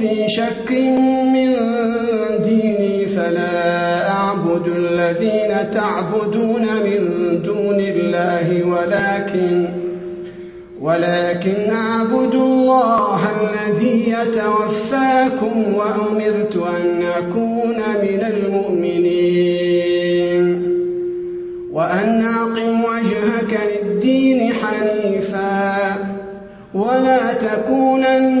في شك من ديني فلا أعبد الذين تعبدون من دون الله ولكن ولكن أعبد الله الذي يتوفاكم وأمرت أن أكون من المؤمنين وأن أقم وجهك للدين حنيفا ولا تكونن